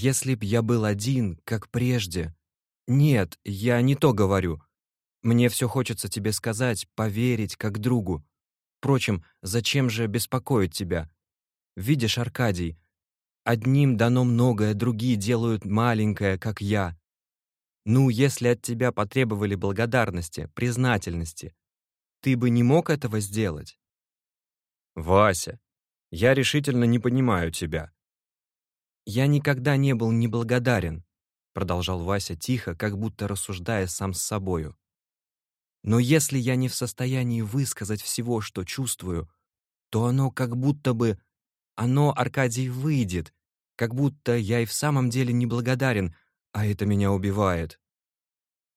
Если б я был один, как прежде... Нет, я не то говорю. Мне все хочется тебе сказать, поверить, как другу. Впрочем, зачем же беспокоить тебя? Видишь, Аркадий, одним дано многое, другие делают маленькое, как я. Ну, если от тебя потребовали благодарности, признательности, ты бы не мог этого сделать? Вася, я решительно не понимаю тебя. Я никогда не был неблагодарен, продолжал Вася тихо, как будто рассуждая сам с собою. Но если я не в состоянии высказать всего, что чувствую, то оно как будто бы... Оно, Аркадий, выйдет, как будто я и в самом деле неблагодарен, а это меня убивает.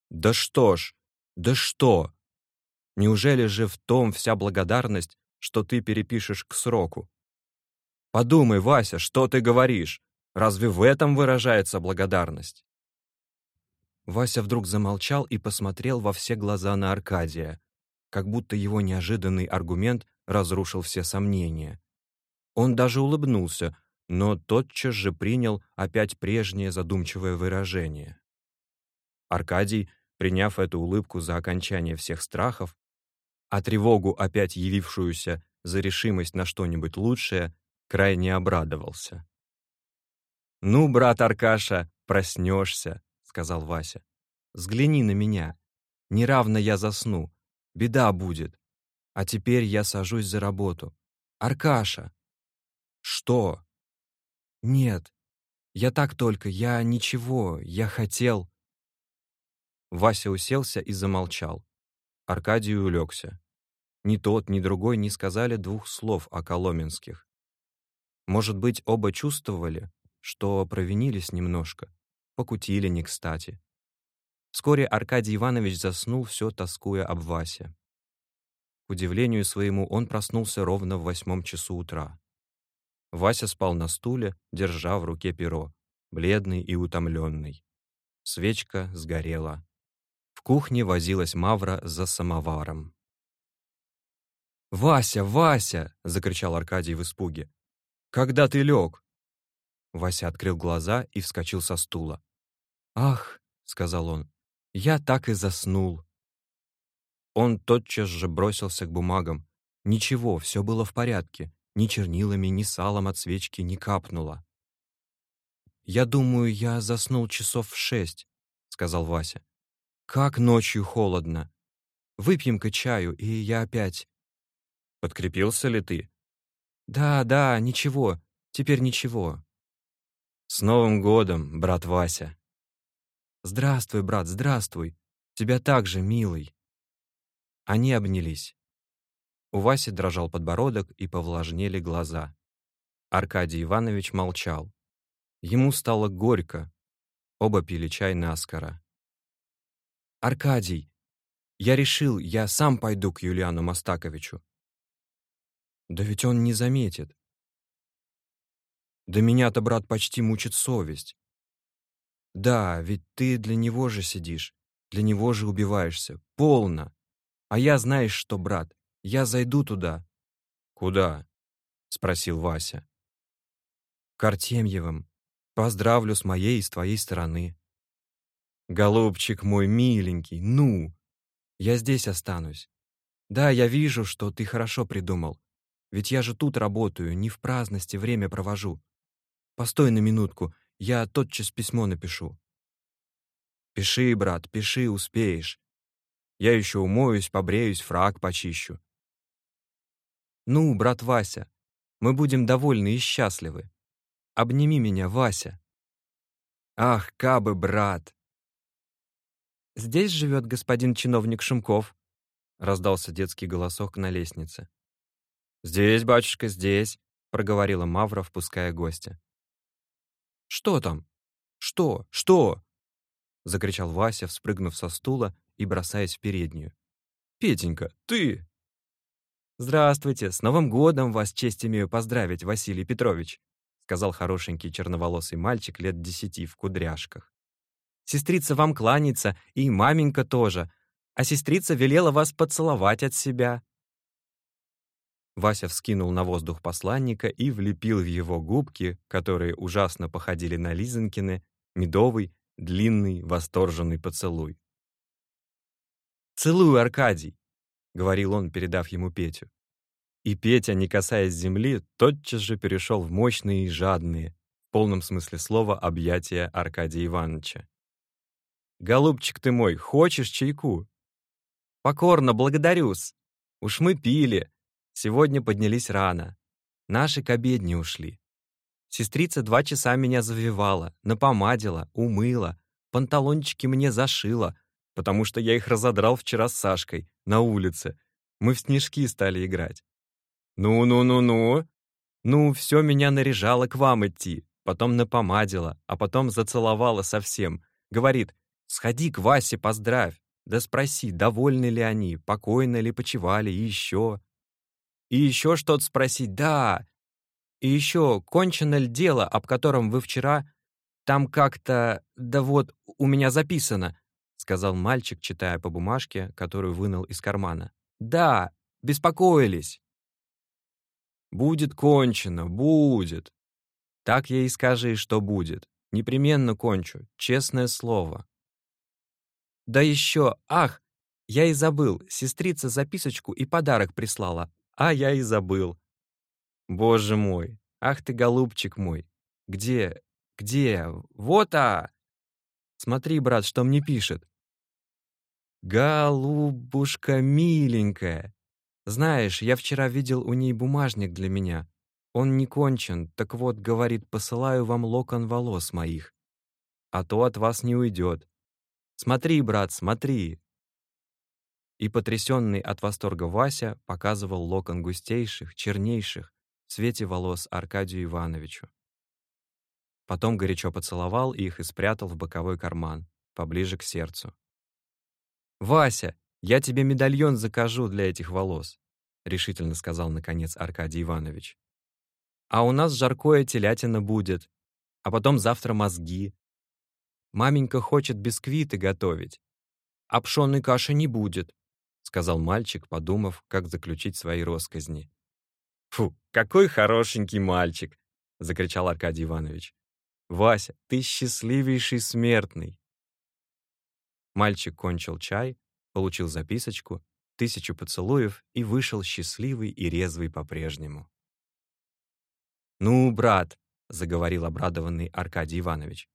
Да что ж, да что? Неужели же в том вся благодарность, что ты перепишешь к сроку? Подумай, Вася, что ты говоришь? Разве в этом выражается благодарность? Вася вдруг замолчал и посмотрел во все глаза на Аркадия, как будто его неожиданный аргумент разрушил все сомнения. Он даже улыбнулся, но тотчас же принял опять прежнее задумчивое выражение. Аркадий, приняв эту улыбку за окончание всех страхов, а тревогу, опять явившуюся за решимость на что-нибудь лучшее, крайне обрадовался. «Ну, брат Аркаша, проснешься», — сказал Вася. «Взгляни на меня. Неравно я засну. Беда будет. А теперь я сажусь за работу. Аркаша!» «Что?» «Нет, я так только, я ничего, я хотел...» Вася уселся и замолчал. Аркадий улегся. Ни тот, ни другой не сказали двух слов о Коломенских. Может быть, оба чувствовали, что провинились немножко, покутили не кстати. Вскоре Аркадий Иванович заснул, все тоскуя об Васе. К удивлению своему, он проснулся ровно в восьмом часу утра. Вася спал на стуле, держа в руке перо, бледный и утомленный. Свечка сгорела. В кухне возилась Мавра за самоваром. «Вася, Вася!» — закричал Аркадий в испуге. «Когда ты лег?» Вася открыл глаза и вскочил со стула. «Ах!» — сказал он. «Я так и заснул». Он тотчас же бросился к бумагам. Ничего, все было в порядке. Ни чернилами, ни салом от свечки не капнуло. «Я думаю, я заснул часов в шесть», — сказал Вася. «Как ночью холодно. Выпьем-ка чаю, и я опять...» «Подкрепился ли ты?» «Да, да, ничего. Теперь ничего. «С Новым годом, брат Вася!» «Здравствуй, брат, здравствуй! Тебя также, милый!» Они обнялись. У Васи дрожал подбородок и повлажнели глаза. Аркадий Иванович молчал. Ему стало горько. Оба пили чай наскоро. «Аркадий, я решил, я сам пойду к Юлиану Мастаковичу». «Да ведь он не заметит. Да меня-то, брат, почти мучит совесть. Да, ведь ты для него же сидишь, для него же убиваешься. Полно. А я знаешь что, брат, я зайду туда. Куда? Спросил Вася. К Артемьевым. Поздравлю с моей и с твоей стороны. Голубчик мой миленький, ну! Я здесь останусь. Да, я вижу, что ты хорошо придумал. Ведь я же тут работаю, не в праздности время провожу. Постой на минутку, я тотчас письмо напишу». «Пиши, брат, пиши, успеешь. Я еще умоюсь, побреюсь, фраг почищу». «Ну, брат Вася, мы будем довольны и счастливы. Обними меня, Вася». «Ах, кабы, брат!» «Здесь живет господин чиновник Шумков», — раздался детский голосок на лестнице. «Здесь, батюшка, здесь», — проговорила Мавра, впуская гостя. «Что там? Что? Что?» — закричал Вася, вспрыгнув со стула и бросаясь в переднюю. «Петенька, ты!» «Здравствуйте! С Новым годом вас честь имею поздравить, Василий Петрович!» сказал хорошенький черноволосый мальчик лет десяти в кудряшках. «Сестрица вам кланяется, и маменька тоже, а сестрица велела вас поцеловать от себя». Вася вскинул на воздух посланника и влепил в его губки, которые ужасно походили на Лизонькины, медовый, длинный, восторженный поцелуй. «Целую, Аркадий!» — говорил он, передав ему Петю. И Петя, не касаясь земли, тотчас же перешел в мощные и жадные, в полном смысле слова, объятия Аркадия Ивановича. «Голубчик ты мой, хочешь чайку?» «Покорно благодарю-с. Уж мы пили. Сегодня поднялись рано. Наши к обедне ушли. Сестрица два часа меня завивала, напомадила, умыла, панталончики мне зашила, потому что я их разодрал вчера с Сашкой на улице. Мы в снежки стали играть. «Ну-ну-ну-ну!» «Ну, все меня наряжало к вам идти, потом напомадила, а потом зацеловала совсем. Говорит, сходи к Васе поздравь, да спроси, довольны ли они, покойно ли почивали и еще. И еще что-то спросить, да. И еще, кончено ли дело, об котором вы вчера... Там как-то... Да вот, у меня записано, сказал мальчик, читая по бумажке, которую вынул из кармана. Да, беспокоились. Будет кончено, будет. Так ей скажи, что будет. Непременно кончу, честное слово. Да еще, ах, я и забыл, сестрица записочку и подарок прислала, а я и забыл. Боже мой, ах ты, голубчик мой, где, где, вот а! Смотри, брат, что мне пишет. Голубушка миленькая, знаешь, я вчера видел у ней бумажник для меня. Он не кончен, так вот, говорит, посылаю вам локон волос моих. А то от вас не уйдет. Смотри, брат, смотри. И потрясенный от восторга Вася показывал локон густейших, чернейших, в свете волос Аркадию Ивановичу. Потом горячо поцеловал их и спрятал в боковой карман, поближе к сердцу. «Вася, «Я тебе медальон закажу для этих волос», — решительно сказал, наконец, Аркадий Иванович. «А у нас жаркое телятина будет, а потом завтра мозги. Маменька хочет бисквиты готовить, а пшённой каши не будет», — сказал мальчик, подумав, как заключить свои росказни. «Фу, какой хорошенький мальчик!» — закричал Аркадий Иванович. «Вася, ты счастливейший смертный!» Мальчик кончил чай, получил записочку, тысячу поцелуев и вышел счастливый и резвый по-прежнему. «Ну, брат», — заговорил обрадованный Аркадий Иванович,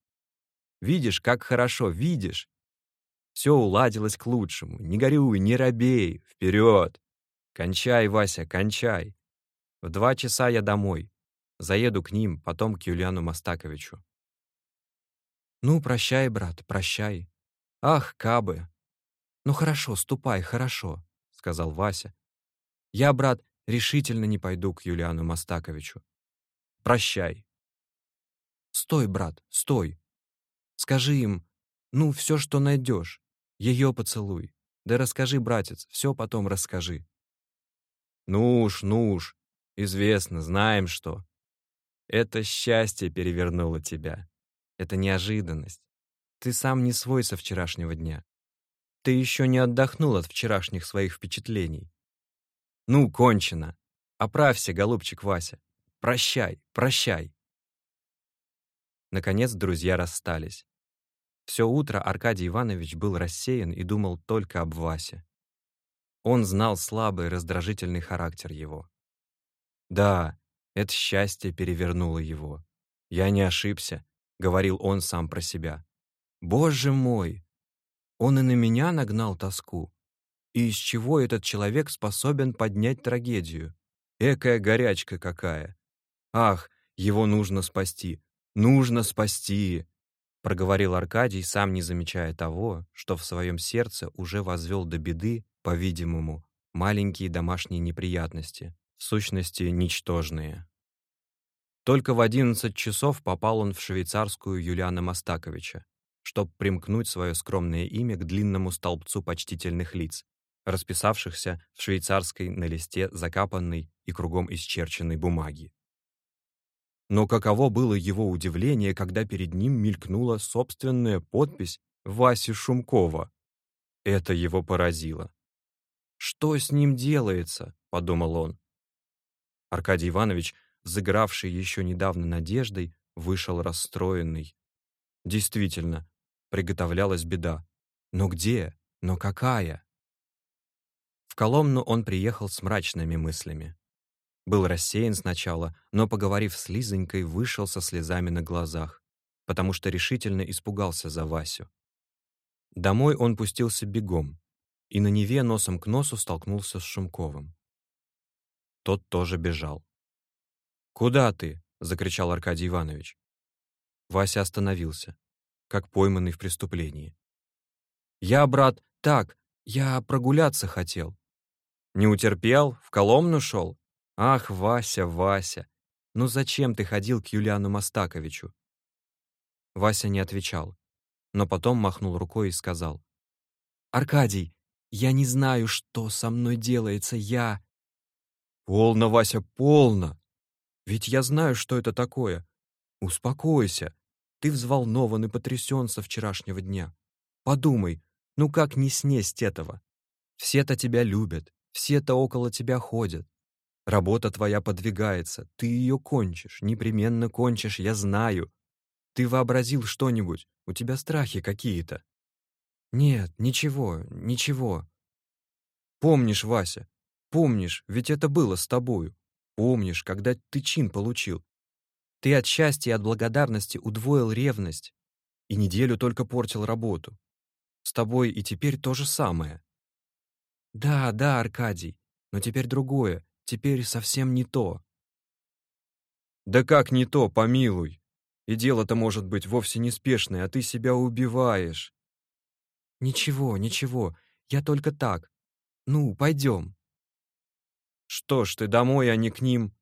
«видишь, как хорошо, видишь? Все уладилось к лучшему, не горюй, не робей, вперед! Кончай, Вася, кончай! В два часа я домой, заеду к ним, потом к Юлиану Мастаковичу». «Ну, прощай, брат, прощай. Ах, кабы, «Ну хорошо, ступай, хорошо», — сказал Вася. «Я, брат, решительно не пойду к Юлиану Мастаковичу. Прощай». «Стой, брат, стой. Скажи им, ну, все, что найдешь. Ее поцелуй. Да расскажи, братец, все потом расскажи». «Ну уж, ну уж, известно, знаем что. Это счастье перевернуло тебя. Это неожиданность. Ты сам не свой со вчерашнего дня. Ты еще не отдохнул от вчерашних своих впечатлений. Ну, кончено. Оправься, голубчик Вася. Прощай, прощай. Наконец друзья расстались. Все утро Аркадий Иванович был рассеян и думал только об Васе. Он знал слабый, раздражительный характер его. Да, это счастье перевернуло его. Я не ошибся, — говорил он сам про себя. Боже мой, он и на меня нагнал тоску. И из чего этот человек способен поднять трагедию? Экая горячка какая! Ах, его нужно спасти! Нужно спасти! Проговорил Аркадий, сам не замечая того, что в своем сердце уже возвел до беды, по-видимому, маленькие домашние неприятности, в сущности, ничтожные. Только в одиннадцать часов попал он в швейцарскую Юлиана Мастаковича, чтобы примкнуть свое скромное имя к длинному столбцу почтительных лиц, расписавшихся в швейцарской на листе закапанной и кругом исчерченной бумаги. Но каково было его удивление, когда перед ним мелькнула собственная подпись Васи Шумкова. Это его поразило. «Что с ним делается?» — подумал он. Аркадий Иванович, взыгравший еще недавно надеждой, вышел расстроенный. Действительно, приготовлялась беда. Но где? Но какая? В Коломну он приехал с мрачными мыслями. Был рассеян сначала, но, поговорив с Лизонькой, вышел со слезами на глазах, потому что решительно испугался за Васю. Домой он пустился бегом и на Неве носом к носу столкнулся с Шумковым. Тот тоже бежал. «Куда ты?» — закричал Аркадий Иванович. Вася остановился, как пойманный в преступлении. «Я, брат, так, я прогуляться хотел». «Не утерпел? В Коломну шел? Ах, Вася, Вася, ну зачем ты ходил к Юлиану Мастаковичу?» Вася не отвечал, но потом махнул рукой и сказал. «Аркадий, я не знаю, что со мной делается, я...» «Полно, Вася, полно! Ведь я знаю, что это такое. Успокойся. Ты взволнован и потрясен со вчерашнего дня. Подумай, ну как не снесть этого? Все-то тебя любят, все-то около тебя ходят. Работа твоя подвигается, ты ее кончишь, непременно кончишь, я знаю. Ты вообразил что-нибудь, у тебя страхи какие-то. Нет, ничего, ничего. Помнишь, Вася, помнишь, ведь это было с тобою. Помнишь, когда ты чин получил. Ты от счастья и от благодарности удвоил ревность и неделю только портил работу. С тобой и теперь то же самое. Да, да, Аркадий, но теперь другое, теперь совсем не то. Да как не то, помилуй. И дело-то может быть вовсе неспешное, а ты себя убиваешь. Ничего, ничего, я только так. Ну, пойдем. Что ж, ты домой, а не к ним?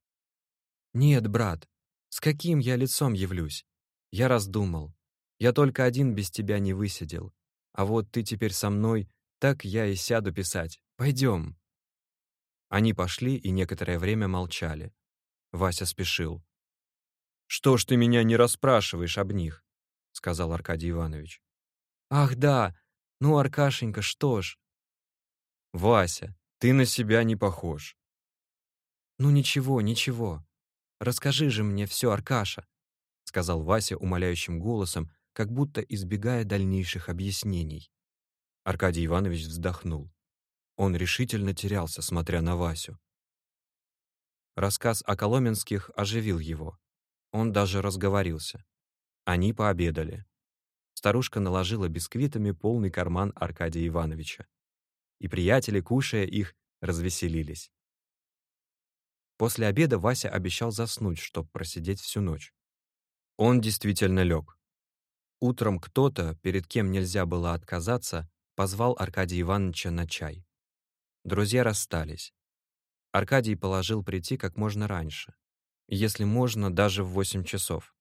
Нет, брат, с каким я лицом явлюсь? Я раздумал. Я только один без тебя не высидел. А вот ты теперь со мной, так я и сяду писать. Пойдем». Они пошли и некоторое время молчали. Вася спешил. «Что ж ты меня не расспрашиваешь об них?» — сказал Аркадий Иванович. «Ах, да! Ну, Аркашенька, что ж?» «Вася, ты на себя не похож». «Ну ничего, ничего. Расскажи же мне все, Аркаша», — сказал Вася умоляющим голосом, как будто избегая дальнейших объяснений. Аркадий Иванович вздохнул. Он решительно терялся, смотря на Васю. Рассказ о Коломенских оживил его. Он даже разговорился. Они пообедали. Старушка наложила бисквитами полный карман Аркадия Ивановича. И приятели, кушая их, развеселились. После обеда Вася обещал заснуть, чтобы просидеть всю ночь. Он действительно лег. Утром кто-то, перед кем нельзя было отказаться, позвал Аркадия Ивановича на чай. Друзья расстались. Аркадий положил прийти как можно раньше. Если можно, даже в восемь часов.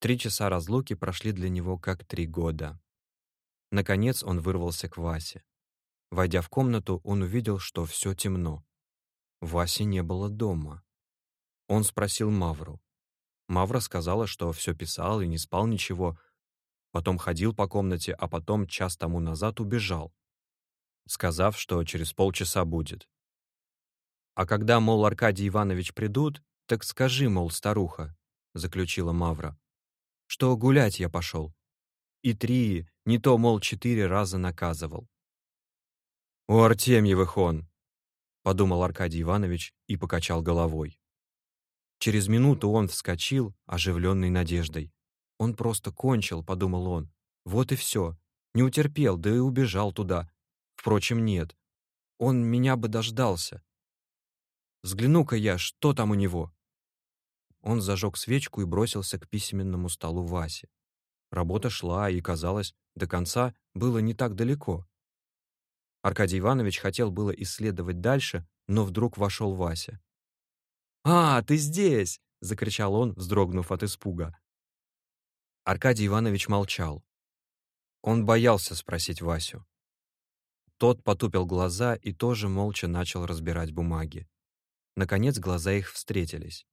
Три часа разлуки прошли для него как три года. Наконец он вырвался к Васе. Войдя в комнату, он увидел, что все темно. Васи не было дома. Он спросил Мавру. Мавра сказала, что все писал и не спал ничего, потом ходил по комнате, а потом час тому назад убежал, сказав, что через полчаса будет. «А когда, мол, Аркадий Иванович придут, так скажи, мол, старуха», — заключила Мавра, «что гулять я пошел. И три, не то, мол, четыре раза наказывал». «У Артемьевых он», — подумал Аркадий Иванович и покачал головой. Через минуту он вскочил, оживленный надеждой. Он просто кончил, подумал он. Вот и все. Не утерпел, да и убежал туда. Впрочем, нет. Он меня бы дождался. Взгляну-ка я, что там у него. Он зажег свечку и бросился к письменному столу Васи. Работа шла, и, казалось, до конца было не так далеко. Аркадий Иванович хотел было исследовать дальше, но вдруг вошел Вася. «А, ты здесь!» — закричал он, вздрогнув от испуга. Аркадий Иванович молчал. Он боялся спросить Васю. Тот потупил глаза и тоже молча начал разбирать бумаги. Наконец глаза их встретились.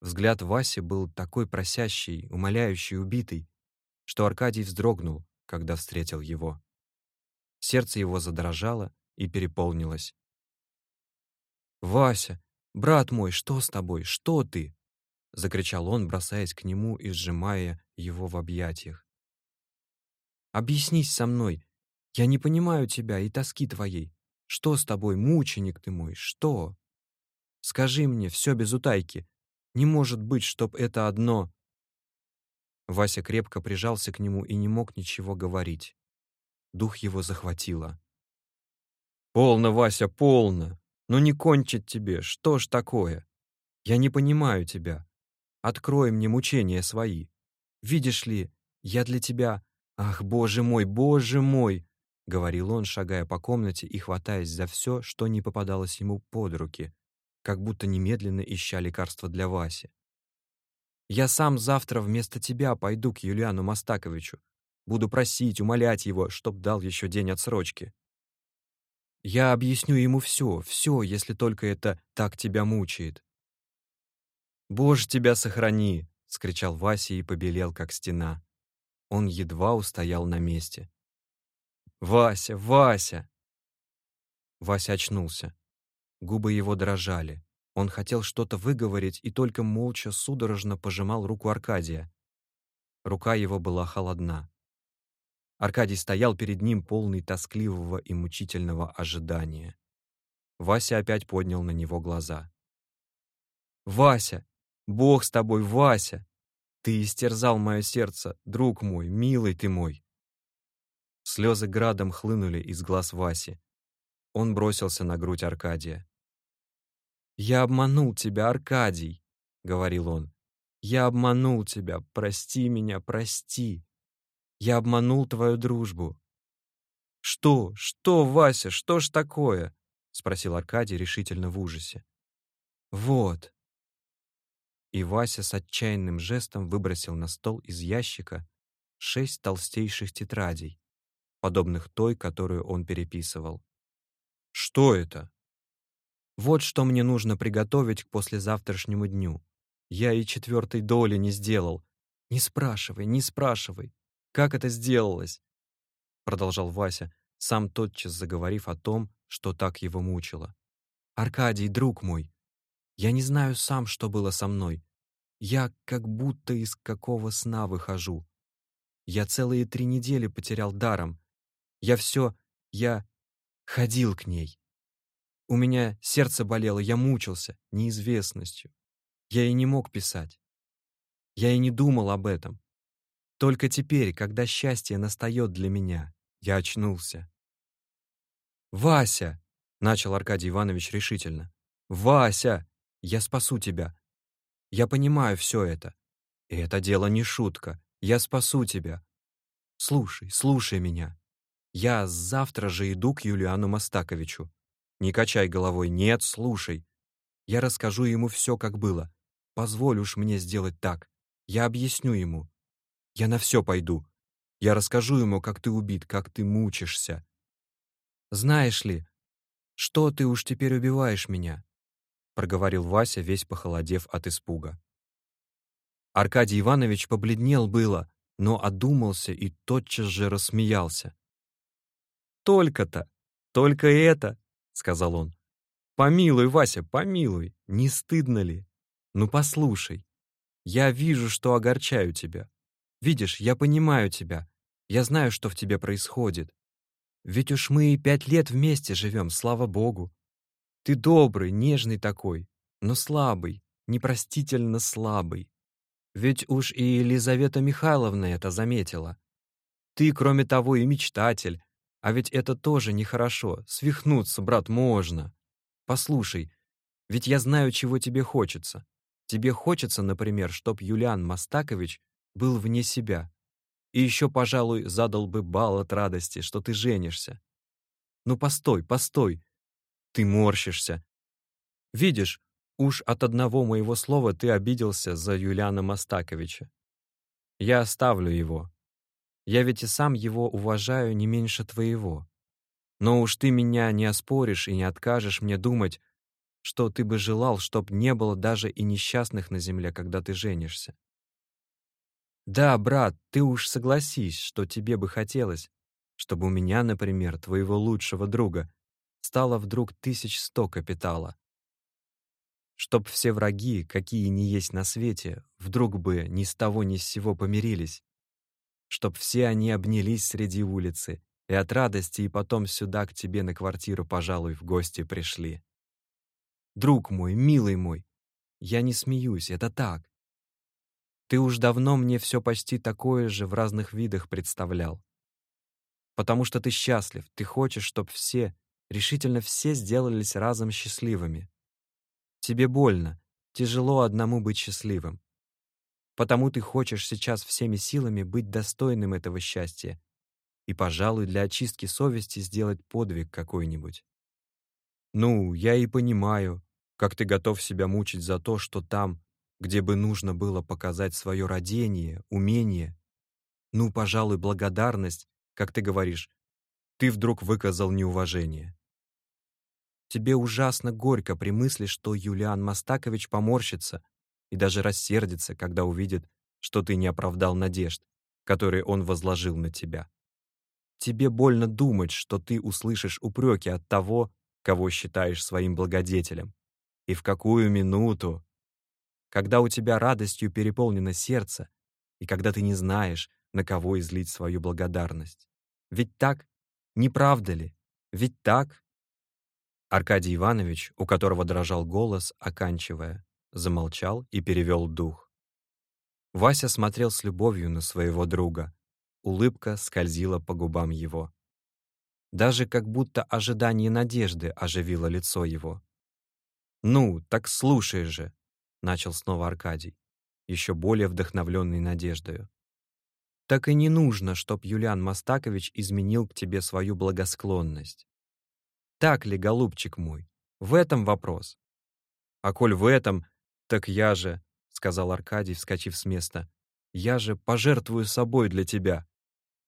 Взгляд Васи был такой просящий, умоляющий, убитый, что Аркадий вздрогнул, когда встретил его. Сердце его задрожало и переполнилось. «Вася, Брат мой, что с тобой? Что ты?» — закричал он, бросаясь к нему и сжимая его в объятиях. «Объяснись со мной. Я не понимаю тебя и тоски твоей. Что с тобой, мученик ты мой, что? Скажи мне, все без утайки. Не может быть, чтоб это одно...» Вася крепко прижался к нему и не мог ничего говорить. Дух его захватило. «Полно, Вася, полно! Ну не кончить тебе, что ж такое? Я не понимаю тебя. Открой мне мучения свои. Видишь ли, я для тебя... Ах, боже мой, боже мой!» — говорил он, шагая по комнате и хватаясь за все, что не попадалось ему под руки, как будто немедленно ища лекарства для Васи. «Я сам завтра вместо тебя пойду к Юлиану Мастаковичу. Буду просить, умолять его, чтоб дал еще день отсрочки. Я объясню ему все, все, если только это так тебя мучает. «Боже, тебя сохрани!» — скричал Вася и побелел, как стена. Он едва устоял на месте. «Вася! Вася!» Вася очнулся. Губы его дрожали. Он хотел что-то выговорить и только молча судорожно пожимал руку Аркадия. Рука его была холодна. Аркадий стоял перед ним полный тоскливого и мучительного ожидания. Вася опять поднял на него глаза. «Вася! Бог с тобой, Вася! Ты истерзал мое сердце, друг мой, милый ты мой!» Слезы градом хлынули из глаз Васи. Он бросился на грудь Аркадия. «Я обманул тебя, Аркадий!» — говорил он. «Я обманул тебя, прости меня, прости!» Я обманул твою дружбу». «Что? Что, Вася? Что ж такое?» — спросил Аркадий решительно в ужасе. «Вот, и Вася с отчаянным жестом выбросил на стол из ящика шесть толстейших тетрадей, подобных той, которую он переписывал. «Что это?» «Вот что мне нужно приготовить к послезавтрашнему дню. Я и четвертой доли не сделал. Не спрашивай, не спрашивай. Как это сделалось?» Продолжал Вася, сам тотчас заговорив о том, что так его мучило. «Аркадий, друг мой, я не знаю сам, что было со мной. Я как будто из какого сна выхожу. Я целые три недели потерял даром. Я все... Я ходил к ней. У меня сердце болело, я мучился неизвестностью. Я и не мог писать. Я и не думал об этом. Только теперь, когда счастье настает для меня, я очнулся. «Вася!» — начал Аркадий Иванович решительно. «Вася! Я спасу тебя. Я понимаю все это. И это дело не шутка. Я спасу тебя. Слушай, слушай меня. Я завтра же иду к Юлиану Мастаковичу. Не качай головой. Нет, слушай. Я расскажу ему все, как было. Позволь уж мне сделать так. Я объясню ему. Я на все пойду. Я расскажу ему, как ты убит, как ты мучишься. Знаешь ли, что ты уж теперь убиваешь меня? проговорил Вася, весь похолодев от испуга. Аркадий Иванович побледнел было, но одумался и тотчас же рассмеялся. «Только-то! Только это!» — сказал он. «Помилуй, Вася, помилуй! Не стыдно ли? Ну, послушай. Я вижу, что огорчаю тебя. Видишь, я понимаю тебя. Я знаю, что в тебе происходит. Ведь уж мы и пять лет вместе живем, слава богу. Ты добрый, нежный такой, но слабый, непростительно слабый. Ведь уж и Елизавета Михайловна это заметила. Ты, кроме того, и мечтатель, а ведь это тоже нехорошо. Свихнуться, брат, можно. Послушай, ведь я знаю, чего тебе хочется. Тебе хочется, например, чтоб Юлиан Мастакович был вне себя. И еще, пожалуй, задал бы бал от радости, что ты женишься. Ну постой, постой, ты морщишься. Видишь, уж от одного моего слова ты обиделся за Юлиана Мастаковича. Я оставлю его. Я ведь и сам его уважаю не меньше твоего. Но уж ты меня не оспоришь и не откажешь мне думать, что ты бы желал, чтоб не было даже и несчастных на земле, когда ты женишься. Да, брат, ты уж согласись, что тебе бы хотелось, чтобы у меня, например, твоего лучшего друга, стало вдруг тысяч сто капитала. Чтоб все враги, какие ни есть на свете, вдруг бы ни с того ни с сего помирились. Чтоб все они обнялись среди улицы и от радости и потом сюда к тебе на квартиру, пожалуй, в гости пришли. Друг мой, милый мой, я не смеюсь, это так. Ты уж давно мне все почти такое же в разных видах представлял. Потому что ты счастлив, ты хочешь, чтоб все, решительно все сделались разом счастливыми. Тебе больно, тяжело одному быть счастливым. Потому ты хочешь сейчас всеми силами быть достойным этого счастья и, пожалуй, для очистки совести сделать подвиг какой-нибудь. Ну, я и понимаю, как ты готов себя мучить за то, что там, где бы нужно было показать свое родение, умение, ну, пожалуй, благодарность, как ты говоришь, ты вдруг выказал неуважение. Тебе ужасно горько при мысли, что Юлиан Мастакович поморщится и даже рассердится, когда увидит, что ты не оправдал надежд, которые он возложил на тебя. Тебе больно думать, что ты услышишь упреки от того, кого считаешь своим благодетелем. И в какую минуту когда у тебя радостью переполнено сердце, и когда ты не знаешь, на кого излить свою благодарность. Ведь так? Не правда ли? Ведь так? Аркадий Иванович, у которого дрожал голос, оканчивая, замолчал и перевел дух. Вася смотрел с любовью на своего друга. Улыбка скользила по губам его. Даже как будто ожидание надежды оживило лицо его. «Ну, так слушай же», — начал снова Аркадий, еще более вдохновленный надеждою. «Так и не нужно, чтоб Юлиан Мастакович изменил к тебе свою благосклонность. Так ли, голубчик мой? В этом вопрос. А коль в этом, так я же, — сказал Аркадий, вскочив с места, — я же пожертвую собой для тебя.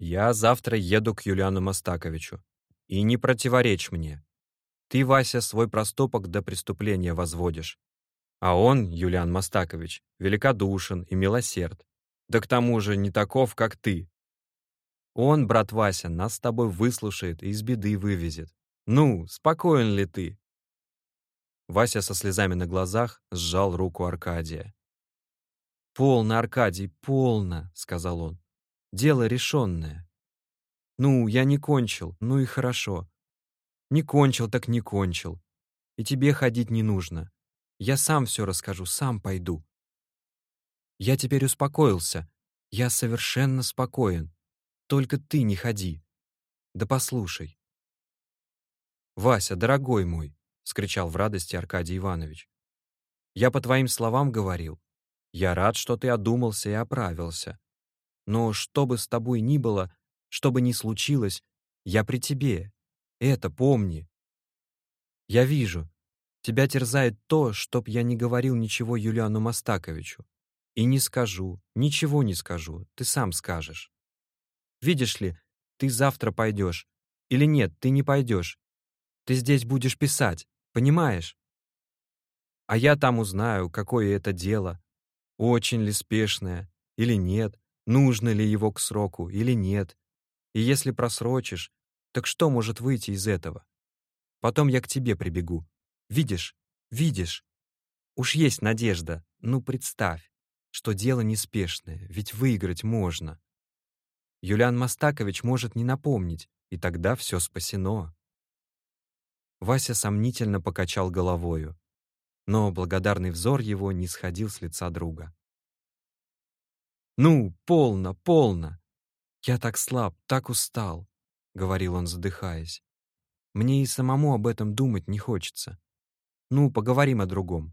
Я завтра еду к Юлиану Мастаковичу. И не противоречь мне. Ты, Вася, свой проступок до преступления возводишь. А он, Юлиан Мастакович, великодушен и милосерд. Да к тому же не таков, как ты. Он, брат Вася, нас с тобой выслушает и из беды вывезет. Ну, спокоен ли ты?» Вася со слезами на глазах сжал руку Аркадия. «Полно, Аркадий, полно», — сказал он. «Дело решенное. Ну, я не кончил, ну и хорошо. Не кончил, так не кончил. И тебе ходить не нужно. Я сам все расскажу, сам пойду. Я теперь успокоился. Я совершенно спокоен. Только ты не ходи. Да послушай. «Вася, дорогой мой!» — скричал в радости Аркадий Иванович. «Я по твоим словам говорил. Я рад, что ты одумался и оправился. Но что бы с тобой ни было, что бы ни случилось, я при тебе. Это помни. Я вижу, Тебя терзает то, чтоб я не говорил ничего Юлиану Мастаковичу. И не скажу, ничего не скажу, ты сам скажешь. Видишь ли, ты завтра пойдешь. Или нет, ты не пойдешь. Ты здесь будешь писать, понимаешь? А я там узнаю, какое это дело, очень ли спешное или нет, нужно ли его к сроку или нет. И если просрочишь, так что может выйти из этого? Потом я к тебе прибегу, Видишь, видишь. Уж есть надежда. Ну, представь, что дело неспешное, ведь выиграть можно. Юлиан Мастакович может не напомнить, и тогда все спасено. Вася сомнительно покачал головою, но благодарный взор его не сходил с лица друга. «Ну, полно, полно! Я так слаб, так устал», — говорил он, задыхаясь. «Мне и самому об этом думать не хочется. Ну, поговорим о другом.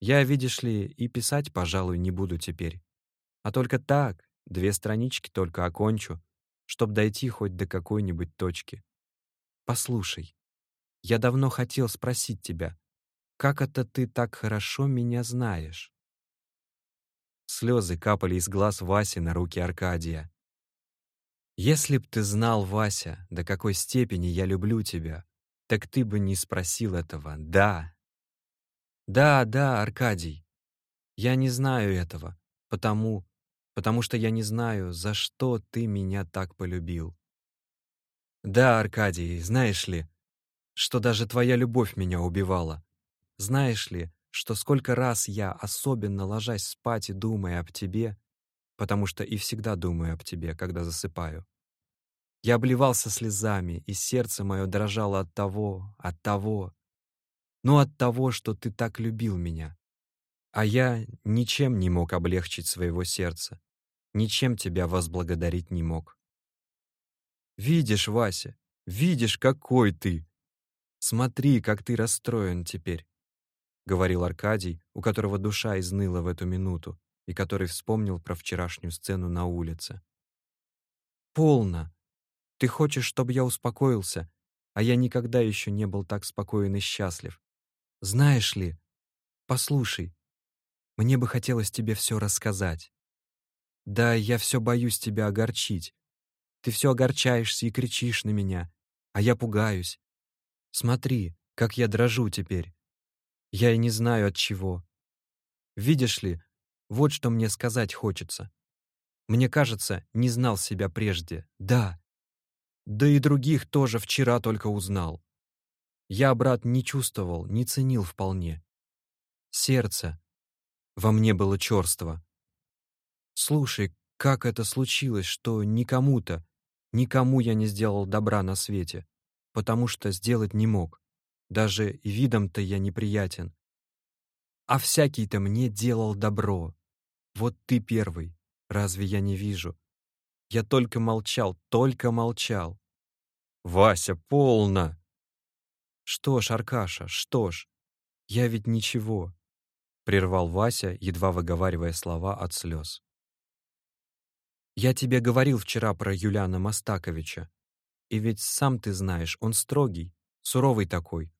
Я, видишь ли, и писать, пожалуй, не буду теперь. А только так, две странички только окончу, чтоб дойти хоть до какой-нибудь точки. Послушай, я давно хотел спросить тебя, как это ты так хорошо меня знаешь?» Слезы капали из глаз Васи на руки Аркадия. «Если б ты знал, Вася, до какой степени я люблю тебя, так ты бы не спросил этого, да? Да, да, Аркадий. Я не знаю этого, потому, потому что я не знаю, за что ты меня так полюбил. Да, Аркадий, знаешь ли, что даже твоя любовь меня убивала. Знаешь ли, что сколько раз я, особенно ложась спать и думая об тебе, потому что и всегда думаю об тебе, когда засыпаю, я обливался слезами, и сердце мое дрожало от того, от того, ну от того, что ты так любил меня. А я ничем не мог облегчить своего сердца, ничем тебя возблагодарить не мог. Видишь, Вася, видишь, какой ты! Смотри, как ты расстроен теперь, — говорил Аркадий, у которого душа изныла в эту минуту и который вспомнил про вчерашнюю сцену на улице. «Полно! Ты хочешь, чтобы я успокоился, а я никогда еще не был так спокоен и счастлив. Знаешь ли, послушай, мне бы хотелось тебе все рассказать. Да, я все боюсь тебя огорчить. Ты все огорчаешься и кричишь на меня, а я пугаюсь. Смотри, как я дрожу теперь. Я и не знаю от чего. Видишь ли, вот что мне сказать хочется. Мне кажется, не знал себя прежде. Да, да и других тоже вчера только узнал. Я, брат, не чувствовал, не ценил вполне. Сердце. Во мне было черство. Слушай, как это случилось, что никому-то, никому я не сделал добра на свете, потому что сделать не мог. Даже видом-то я неприятен. А всякий-то мне делал добро. Вот ты первый. Разве я не вижу? Я только молчал, только молчал. «Вася, полно!» «Что ж, Аркаша, что ж? Я ведь ничего!» Прервал Вася, едва выговаривая слова от слез. «Я тебе говорил вчера про Юлиана Мастаковича. И ведь сам ты знаешь, он строгий, суровый такой.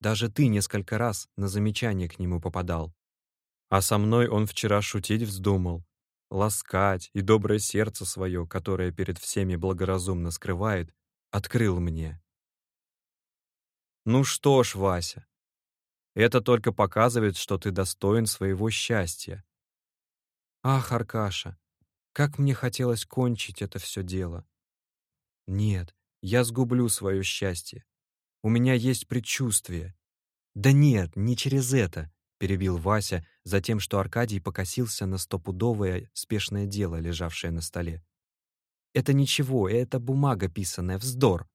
Даже ты несколько раз на замечание к нему попадал. А со мной он вчера шутить вздумал ласкать, и доброе сердце свое, которое перед всеми благоразумно скрывает, открыл мне. Ну что ж, Вася, это только показывает, что ты достоин своего счастья. Ах, Аркаша, как мне хотелось кончить это все дело. Нет, я сгублю свое счастье. У меня есть предчувствие. Да нет, не через это, перебил Вася, за тем, что Аркадий покосился на стопудовое спешное дело, лежавшее на столе. «Это ничего, это бумага писанная, вздор.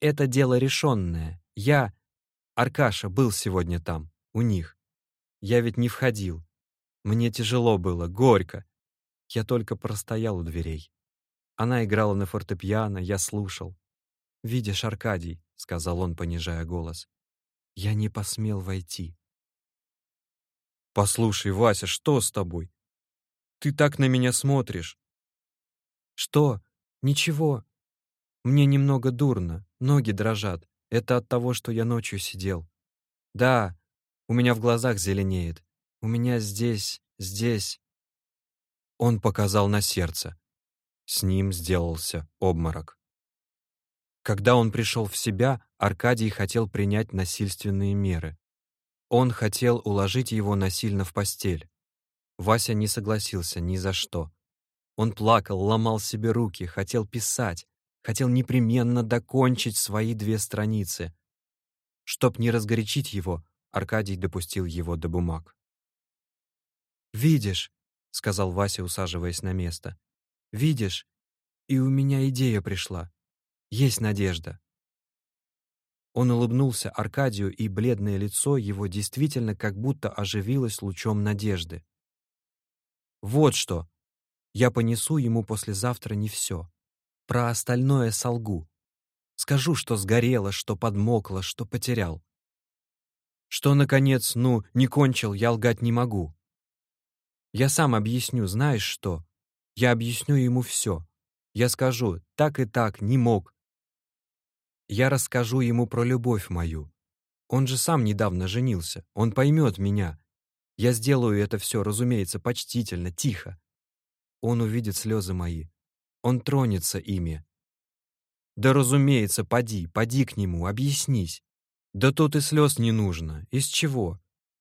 Это дело решенное. Я, Аркаша, был сегодня там, у них. Я ведь не входил. Мне тяжело было, горько. Я только простоял у дверей. Она играла на фортепиано, я слушал. «Видишь, Аркадий», — сказал он, понижая голос, — «я не посмел войти. «Послушай, Вася, что с тобой? Ты так на меня смотришь». «Что? Ничего. Мне немного дурно, ноги дрожат. Это от того, что я ночью сидел. Да, у меня в глазах зеленеет. У меня здесь, здесь...» Он показал на сердце. С ним сделался обморок. Когда он пришел в себя, Аркадий хотел принять насильственные меры. Он хотел уложить его насильно в постель. Вася не согласился ни за что. Он плакал, ломал себе руки, хотел писать, хотел непременно докончить свои две страницы. Чтоб не разгорячить его, Аркадий допустил его до бумаг. «Видишь», — сказал Вася, усаживаясь на место, — «видишь, и у меня идея пришла. Есть надежда. Он улыбнулся Аркадию, и бледное лицо его действительно как будто оживилось лучом надежды. «Вот что! Я понесу ему послезавтра не все. Про остальное солгу. Скажу, что сгорело, что подмокло, что потерял. Что, наконец, ну, не кончил, я лгать не могу. Я сам объясню, знаешь что? Я объясню ему все. Я скажу, так и так, не мог, я расскажу ему про любовь мою. Он же сам недавно женился, он поймет меня. Я сделаю это все, разумеется, почтительно, тихо. Он увидит слезы мои. Он тронется ими. Да, разумеется, поди, поди к нему, объяснись. Да тут и слез не нужно. Из чего?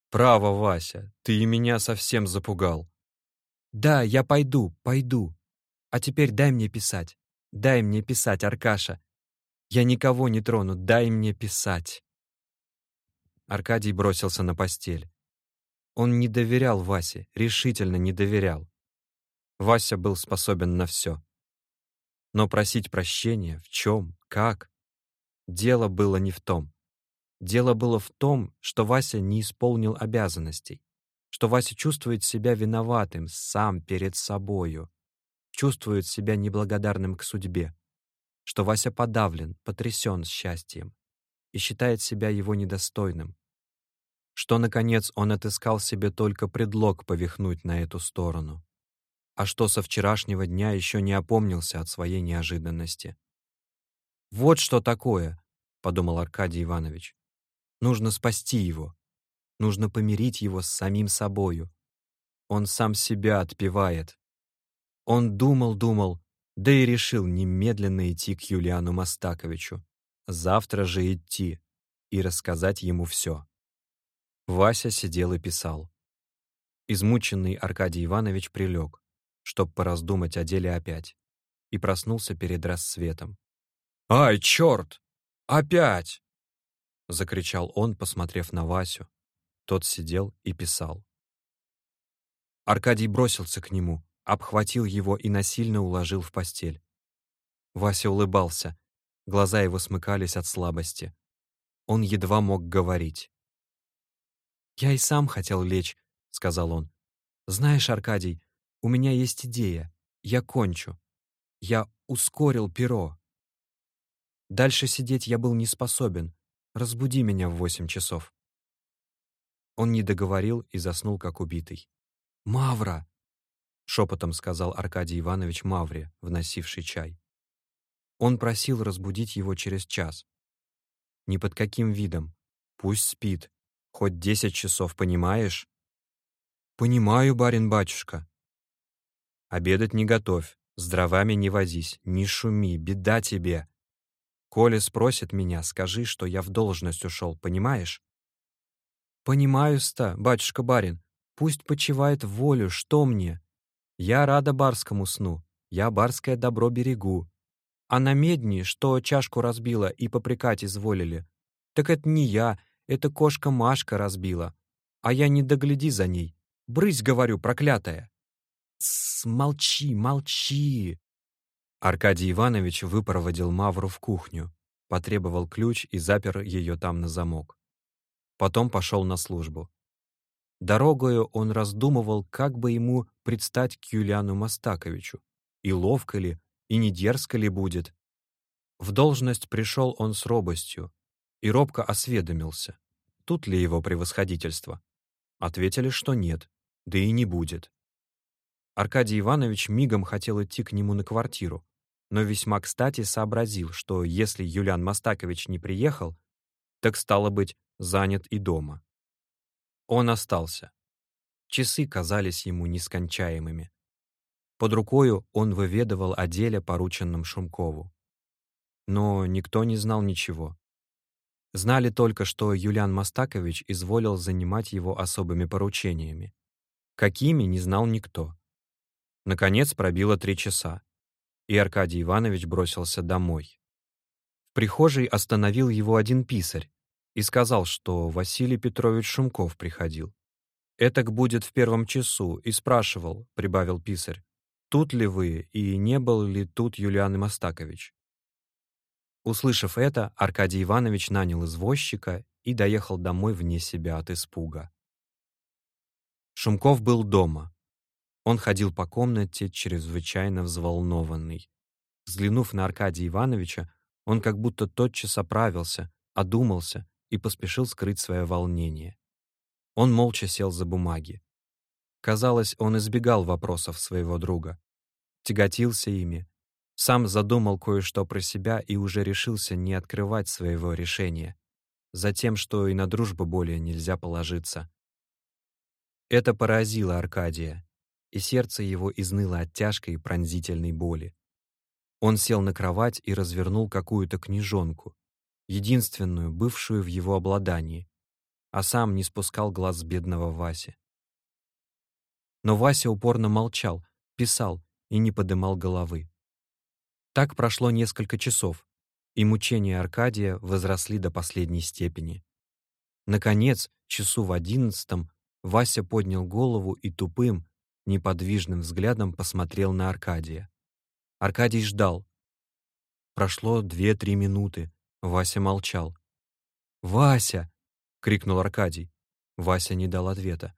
Право, Вася, ты и меня совсем запугал. Да, я пойду, пойду. А теперь дай мне писать. Дай мне писать, Аркаша. Я никого не трону, дай мне писать. Аркадий бросился на постель. Он не доверял Васе, решительно не доверял. Вася был способен на все. Но просить прощения в чем, как? Дело было не в том. Дело было в том, что Вася не исполнил обязанностей, что Вася чувствует себя виноватым сам перед собою, чувствует себя неблагодарным к судьбе, что Вася подавлен, потрясен счастьем и считает себя его недостойным, что, наконец, он отыскал себе только предлог повихнуть на эту сторону, а что со вчерашнего дня еще не опомнился от своей неожиданности. «Вот что такое», — подумал Аркадий Иванович. «Нужно спасти его. Нужно помирить его с самим собою. Он сам себя отпевает». Он думал-думал, да и решил немедленно идти к Юлиану Мастаковичу. Завтра же идти и рассказать ему все. Вася сидел и писал. Измученный Аркадий Иванович прилег, чтоб пораздумать о деле опять, и проснулся перед рассветом. «Ай, черт! Опять!» — закричал он, посмотрев на Васю. Тот сидел и писал. Аркадий бросился к нему, обхватил его и насильно уложил в постель. Вася улыбался, глаза его смыкались от слабости. Он едва мог говорить. «Я и сам хотел лечь», — сказал он. «Знаешь, Аркадий, у меня есть идея. Я кончу. Я ускорил перо. Дальше сидеть я был не способен. Разбуди меня в восемь часов». Он не договорил и заснул, как убитый. «Мавра!» — шепотом сказал Аркадий Иванович Мавре, вносивший чай. Он просил разбудить его через час. Ни под каким видом. Пусть спит. Хоть десять часов, понимаешь? Понимаю, барин-батюшка. Обедать не готовь, с дровами не возись, не шуми, беда тебе. Коля спросит меня, скажи, что я в должность ушел, понимаешь? Понимаю-ста, батюшка-барин. Пусть почивает волю, что мне? Я рада барскому сну, я барское добро берегу. А на медни, что чашку разбила и попрекать изволили, так это не я, это кошка Машка разбила. А я не догляди за ней. Брысь, говорю, проклятая. Тссс, молчи, молчи. Аркадий Иванович выпроводил Мавру в кухню, потребовал ключ и запер ее там на замок. Потом пошел на службу. Дорогою он раздумывал, как бы ему предстать к Юлиану Мастаковичу, и ловко ли, и не дерзко ли будет. В должность пришел он с робостью и робко осведомился, тут ли его превосходительство. Ответили, что нет, да и не будет. Аркадий Иванович мигом хотел идти к нему на квартиру, но весьма кстати сообразил, что если Юлиан Мастакович не приехал, так стало быть, занят и дома. Он остался. Часы казались ему нескончаемыми. Под рукою он выведывал о деле, порученном Шумкову. Но никто не знал ничего. Знали только, что Юлиан Мастакович изволил занимать его особыми поручениями. Какими, не знал никто. Наконец пробило три часа, и Аркадий Иванович бросился домой. В прихожей остановил его один писарь, и сказал, что Василий Петрович Шумков приходил. «Этак будет в первом часу», и спрашивал, прибавил писарь, «тут ли вы и не был ли тут Юлиан Мастакович?» Услышав это, Аркадий Иванович нанял извозчика и доехал домой вне себя от испуга. Шумков был дома. Он ходил по комнате, чрезвычайно взволнованный. Взглянув на Аркадия Ивановича, он как будто тотчас оправился, одумался и поспешил скрыть свое волнение. Он молча сел за бумаги. Казалось, он избегал вопросов своего друга. Тяготился ими. Сам задумал кое-что про себя и уже решился не открывать своего решения. Затем, что и на дружбу более нельзя положиться. Это поразило Аркадия, и сердце его изныло от тяжкой и пронзительной боли. Он сел на кровать и развернул какую-то книжонку, единственную, бывшую в его обладании, а сам не спускал глаз с бедного Васи. Но Вася упорно молчал, писал и не подымал головы. Так прошло несколько часов, и мучения Аркадия возросли до последней степени. Наконец, часу в одиннадцатом, Вася поднял голову и тупым, неподвижным взглядом посмотрел на Аркадия. Аркадий ждал. Прошло две-три минуты. Вася молчал. «Вася!» — крикнул Аркадий. Вася не дал ответа.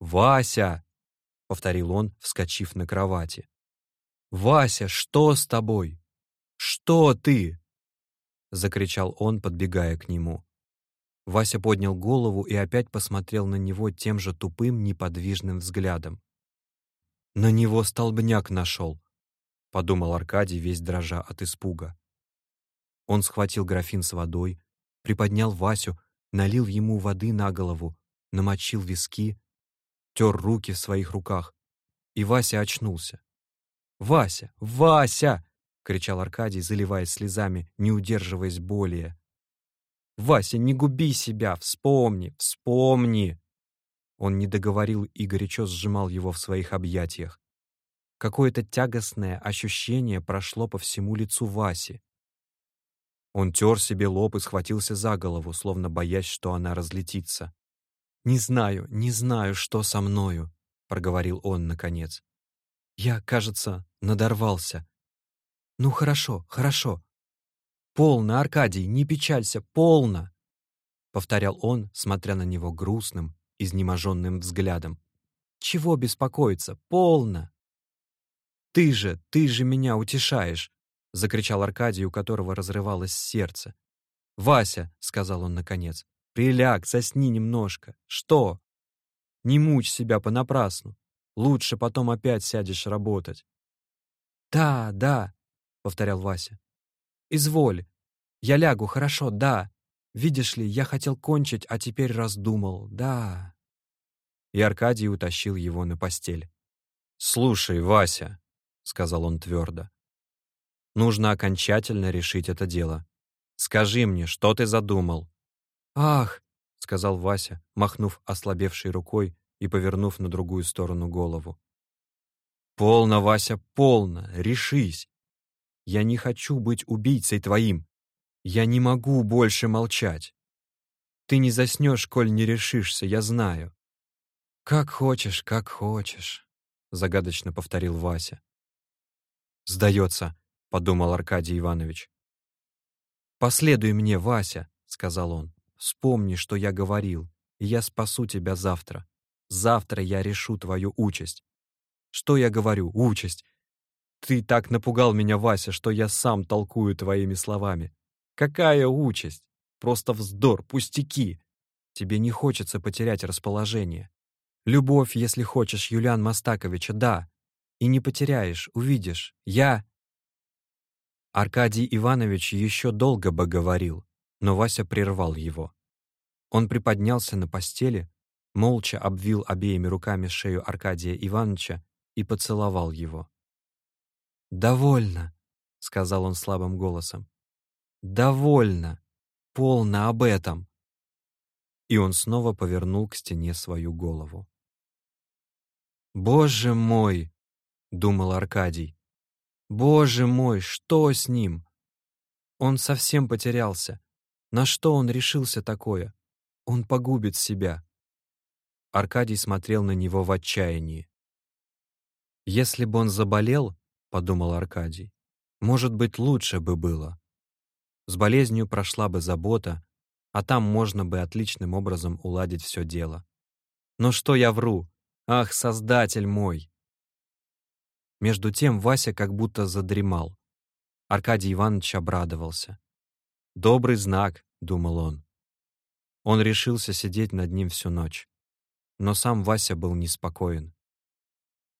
«Вася!» — повторил он, вскочив на кровати. «Вася, что с тобой? Что ты?» — закричал он, подбегая к нему. Вася поднял голову и опять посмотрел на него тем же тупым, неподвижным взглядом. «На него столбняк нашел», — подумал Аркадий, весь дрожа от испуга. Он схватил графин с водой, приподнял Васю, налил ему воды на голову, намочил виски, тер руки в своих руках, и Вася очнулся. «Вася! Вася!» — кричал Аркадий, заливаясь слезами, не удерживаясь более. Вася, не губи себя, вспомни, вспомни!» Он не договорил и горячо сжимал его в своих объятиях. Какое-то тягостное ощущение прошло по всему лицу Васи. Он тер себе лоб и схватился за голову, словно боясь, что она разлетится. «Не знаю, не знаю, что со мною», — проговорил он наконец. «Я, кажется, надорвался. Ну хорошо, хорошо. «Полно, Аркадий, не печалься, полно!» — повторял он, смотря на него грустным, изнеможенным взглядом. «Чего беспокоиться? Полно!» «Ты же, ты же меня утешаешь!» — закричал Аркадий, у которого разрывалось сердце. «Вася!» — сказал он наконец. «Приляг, засни немножко. Что? Не мучь себя понапрасну. Лучше потом опять сядешь работать». «Да, да», — повторял Вася. Изволь. Я лягу, хорошо, да. Видишь ли, я хотел кончить, а теперь раздумал, да». И Аркадий утащил его на постель. «Слушай, Вася», — сказал он твердо, — «нужно окончательно решить это дело. Скажи мне, что ты задумал?» «Ах», — сказал Вася, махнув ослабевшей рукой и повернув на другую сторону голову. «Полно, Вася, полно, решись. Я не хочу быть убийцей твоим. Я не могу больше молчать. Ты не заснешь, коль не решишься, я знаю. Как хочешь, как хочешь, загадочно повторил Вася. Сдается, подумал Аркадий Иванович. Последуй мне, Вася, сказал он. Вспомни, что я говорил, и я спасу тебя завтра. Завтра я решу твою участь. Что я говорю? Участь. Ты так напугал меня, Вася, что я сам толкую твоими словами. Какая участь? Просто вздор, пустяки. Тебе не хочется потерять расположение. Любовь, если хочешь, Юлиан Мастаковича, да. И не потеряешь, увидишь. Я... Аркадий Иванович еще долго бы говорил, но Вася прервал его. Он приподнялся на постели, молча обвил обеими руками шею Аркадия Ивановича и поцеловал его. «Довольно», — сказал он слабым голосом. «Довольно. Полно об этом». И он снова повернул к стене свою голову. «Боже мой!» — думал Аркадий. «Боже мой, что с ним?» Он совсем потерялся. На что он решился такое? Он погубит себя. Аркадий смотрел на него в отчаянии. Если бы он заболел, подумал Аркадий. Может быть, лучше бы было. С болезнью прошла бы забота, а там можно бы отличным образом уладить все дело. Но что я вру? Ах, Создатель мой! Между тем Вася как будто задремал. Аркадий Иванович обрадовался. «Добрый знак», — думал он. Он решился сидеть над ним всю ночь. Но сам Вася был неспокоен.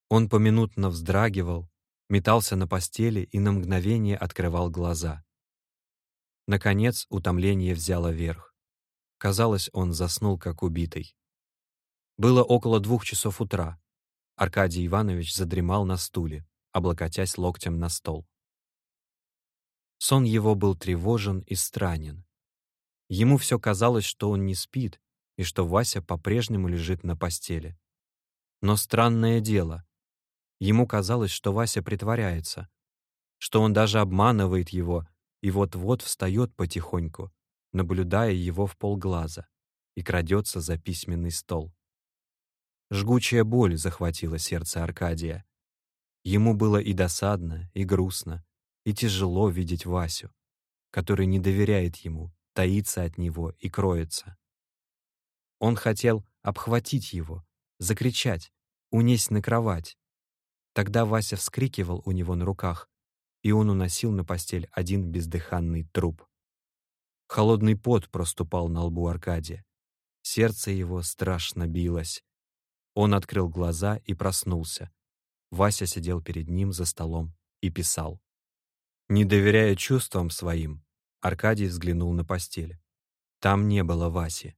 Он поминутно вздрагивал, метался на постели и на мгновение открывал глаза. Наконец утомление взяло верх. Казалось, он заснул как убитый. Было около двух часов утра. Аркадий Иванович задремал на стуле, облокотясь локтем на стол. Сон его был тревожен и странен. Ему все казалось, что он не спит и что Вася по-прежнему лежит на постели. Но странное дело, Ему казалось, что Вася притворяется, что он даже обманывает его и вот-вот встает потихоньку, наблюдая его в полглаза. и крадется за письменный стол. Жгучая боль захватила сердце Аркадия. Ему было и досадно, и грустно, и тяжело видеть Васю, который не доверяет ему, таится от него и кроется. Он хотел обхватить его, закричать, унесть на кровать. Тогда Вася вскрикивал у него на руках, и он уносил на постель один бездыханный труп. Холодный пот проступал на лбу Аркадия. Сердце его страшно билось. Он открыл глаза и проснулся. Вася сидел перед ним за столом и писал. Не доверяя чувствам своим, Аркадий взглянул на постель. Там не было Васи.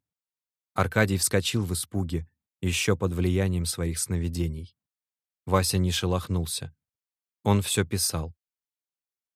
Аркадий вскочил в испуге, еще под влиянием своих сновидений. Вася не шелохнулся. Он все писал.